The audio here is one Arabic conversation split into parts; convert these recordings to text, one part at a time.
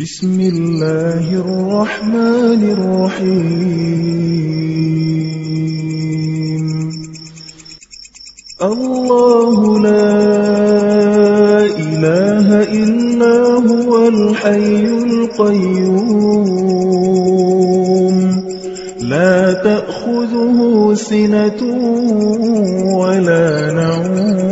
بسم الله الرحمن الرحيم. الله لا إله إلا هو الحي القيوم. لا تأخذه سنة ولا نوم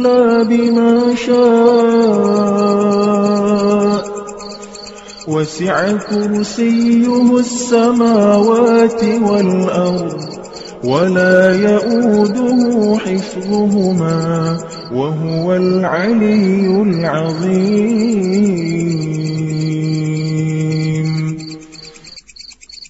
إلا بما شاء. وسع كرسيه السماوات والأرض ولا يؤوده حفظهما وهو العلي العظيم.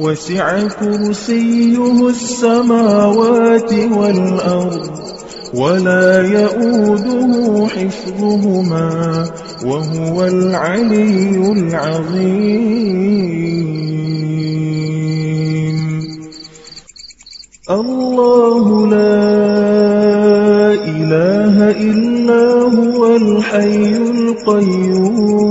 وسع كرسيه السماوات والأرض ولا يؤوده حفظهما وهو العلي العظيم. الله لا إله إلا هو الحي القيوم.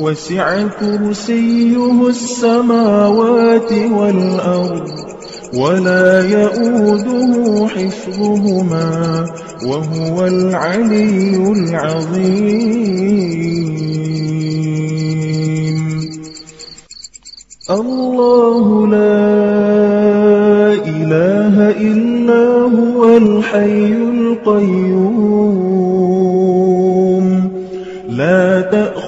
وسع كرسيه السماوات والأرض ولا يؤوده حفظهما وهو العلي العظيم. الله لا إله إلا هو الحي القيوم. لا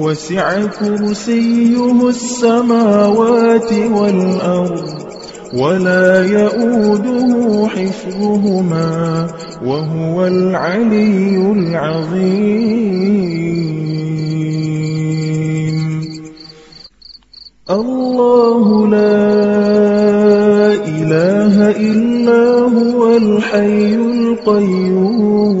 وسع كرسيه السماوات والأرض ولا يؤوده حفظهما وهو العلي العظيم. الله لا إله إلا هو الحي القيوم.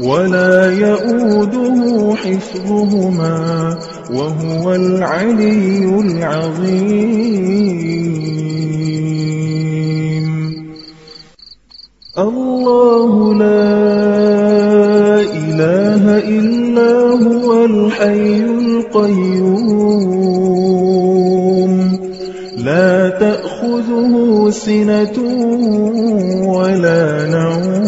ولا يؤوده حفظهما وهو العلي العظيم. الله لا إله إلا هو الحي القيوم. لا تأخذه سنة ولا نوم.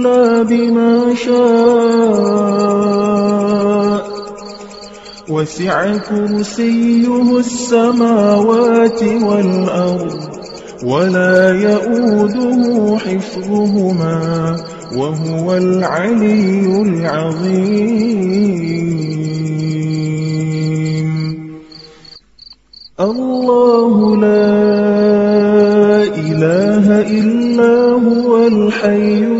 إلا بما شاء. وسع كرسيه السماوات والأرض ولا يؤوده حفظهما وهو العلي العظيم. الله لا إله إلا هو الحي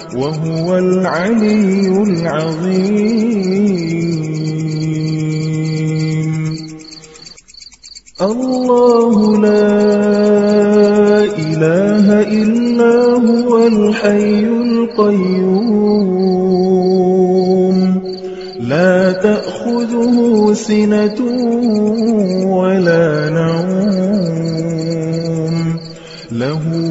وهو العلي العظيم. الله لا إله إلا هو الحي القيوم. لا تأخذه سنة ولا نوم. له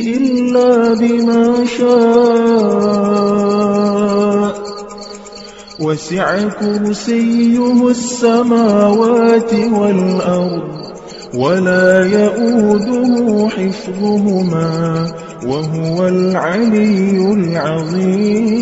إلا بما شاء. وسع كرسيه السماوات والأرض ولا يؤوده حفظهما وهو العلي العظيم.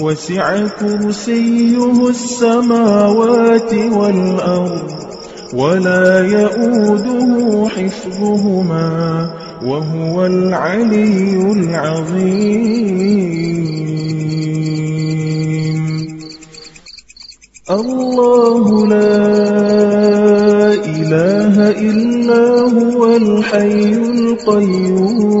وسع كرسيه السماوات والأرض ولا يؤوده حفظهما وهو العلي العظيم. الله لا إله إلا هو الحي القيوم.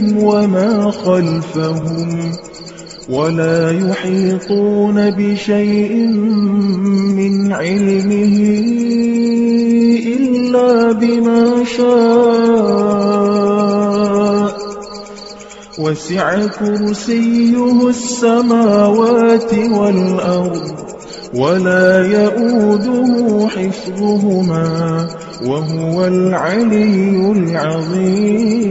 أيديهم وما خلفهم ولا يحيطون بشيء من علمه إلا بما شاء وسع كرسيه السماوات والأرض ولا يؤوده حفظهما وهو العلي العظيم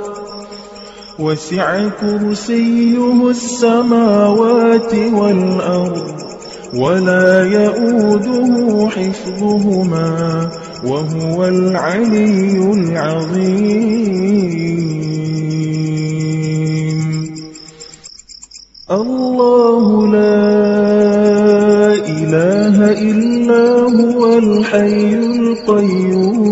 وسع كرسيه السماوات والأرض ولا يؤوده حفظهما وهو العلي العظيم. الله لا إله إلا هو الحي القيوم.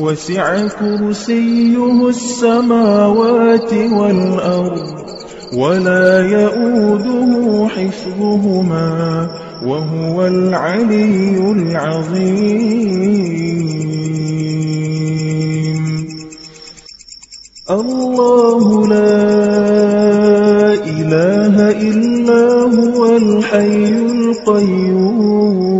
وسع كرسيه السماوات والأرض ولا يؤوده حفظهما وهو العلي العظيم. الله لا إله إلا هو الحي القيوم.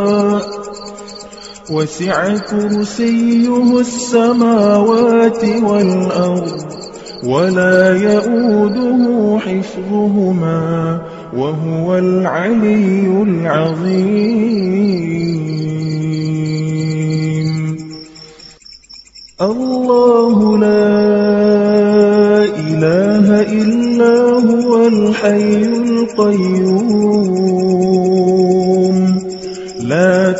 وسع كرسيه السماوات والأرض ولا يؤوده حفظهما وهو العلي العظيم. الله لا إله إلا هو الحي القيوم.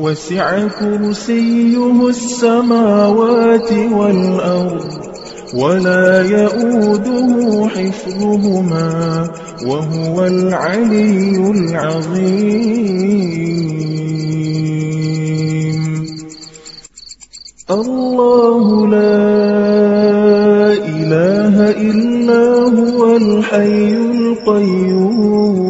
وسع كرسيه السماوات والأرض ولا يؤوده حفظهما وهو العلي العظيم. الله لا إله إلا هو الحي القيوم.